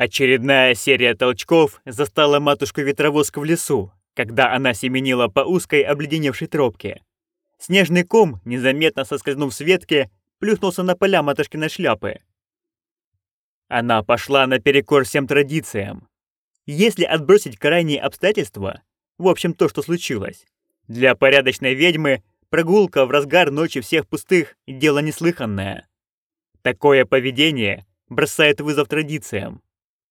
Очередная серия толчков застала матушку-ветровозку в лесу, когда она семенила по узкой обледеневшей тропке. Снежный ком, незаметно соскользнув с ветки, плюхнулся на поля матушкиной шляпы. Она пошла наперекор всем традициям. Если отбросить крайние обстоятельства, в общем, то, что случилось, для порядочной ведьмы прогулка в разгар ночи всех пустых – дело неслыханное. Такое поведение бросает вызов традициям,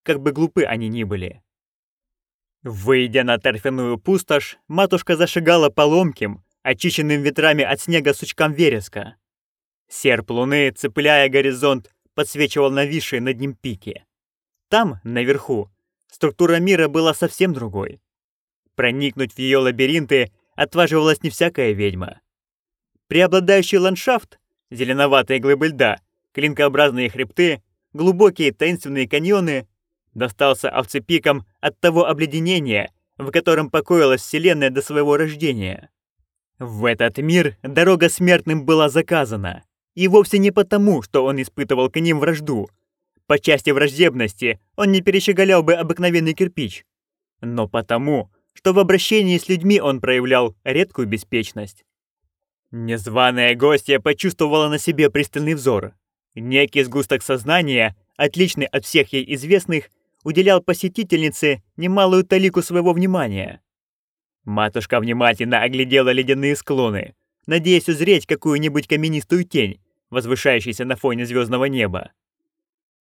как бы глупы они ни были. Выйдя на торфяную пустошь, матушка зашагала по ломким, очищенным ветрами от снега сучкам вереска. Серп луны, цепляя горизонт, подсвечивал нависшие над ним пики. Там, наверху, структура мира была совсем другой. Проникнуть в ее лабиринты отваживалась не всякая ведьма. Преобладающий ландшафт, зеленоватые глыбы льда, клинкообразные хребты, глубокие таинственные каньоны, достался овцепикам от того обледенения, в котором покоилась Вселенная до своего рождения. В этот мир дорога смертным была заказана, и вовсе не потому, что он испытывал к ним вражду. По части враждебности он не перещеголял бы обыкновенный кирпич, но потому, что в обращении с людьми он проявлял редкую беспечность. Незваная гостья почувствовала на себе пристальный взор. Некий сгусток сознания, отличный от всех ей известных, уделял посетительнице немалую талику своего внимания. Матушка внимательно оглядела ледяные склоны, надеясь узреть какую-нибудь каменистую тень, возвышающуюся на фоне звездного неба.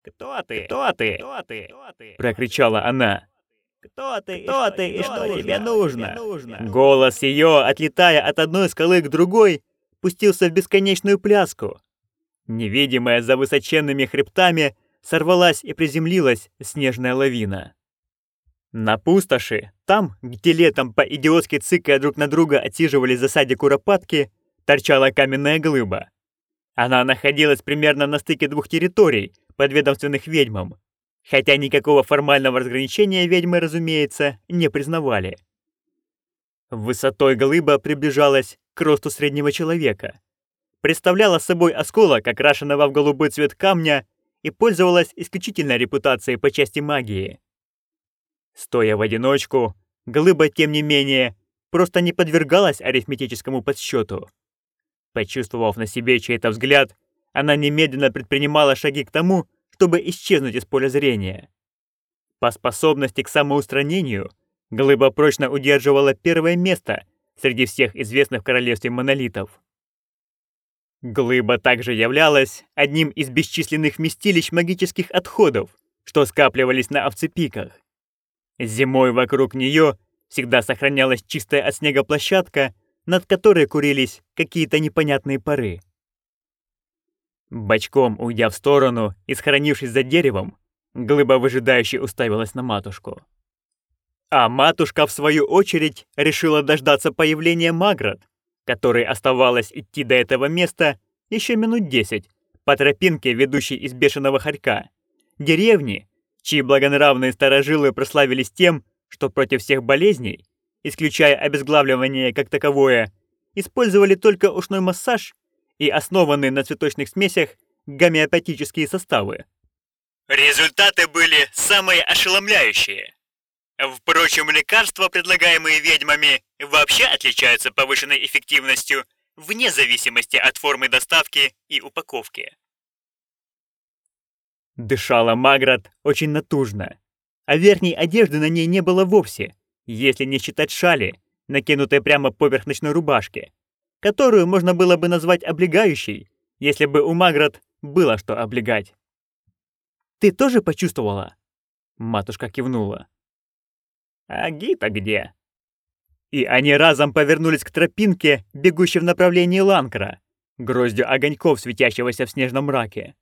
«Кто ты? Кто ты? Кто ты? — прокричала она. «Кто ты? Кто ты? И что тебе нужно?» Голос ее, отлетая от одной скалы к другой, пустился в бесконечную пляску. Невидимая за высоченными хребтами, сорвалась и приземлилась снежная лавина. На пустоши, там, где летом по идиотски цыкая друг на друга отсиживались в засаде куропатки, торчала каменная глыба. Она находилась примерно на стыке двух территорий, подведомственных ведьмам, хотя никакого формального разграничения ведьмы, разумеется, не признавали. Высотой глыба приближалась к росту среднего человека. Представляла собой осколок, окрашенного в голубой цвет камня и пользовалась исключительной репутацией по части магии. Стоя в одиночку, глыба, тем не менее, просто не подвергалась арифметическому подсчету. Почувствовав на себе чей-то взгляд, она немедленно предпринимала шаги к тому, чтобы исчезнуть из поля зрения. По способности к самоустранению глыба прочно удерживала первое место среди всех известных в монолитов. Глыба также являлась одним из бесчисленных вместилищ магических отходов, что скапливались на овцепиках. Зимой вокруг нее всегда сохранялась чистая от снега площадка, над которой курились какие-то непонятные пары. Бочком уйдя в сторону и схоронившись за деревом, глыба выжидающе уставилась на матушку. А матушка, в свою очередь, решила дождаться появления Маград, которой оставалось идти до этого места еще минут десять по тропинке, ведущей из Бешеного Хорька, деревни, чьи благонравные старожилы прославились тем, что против всех болезней, исключая обезглавливание как таковое, использовали только ушной массаж и основанные на цветочных смесях гомеопатические составы. Результаты были самые ошеломляющие. Впрочем, лекарства, предлагаемые ведьмами, вообще отличаются повышенной эффективностью вне зависимости от формы доставки и упаковки. Дышала Маград очень натужно, а верхней одежды на ней не было вовсе, если не считать шали, накинутой прямо поверх ночной рубашки, которую можно было бы назвать облегающей, если бы у Маград было что облегать. «Ты тоже почувствовала?» Матушка кивнула. А Гита где? И они разом повернулись к тропинке, бегущей в направлении Ланкра, гроздью огоньков, светящегося в снежном мраке.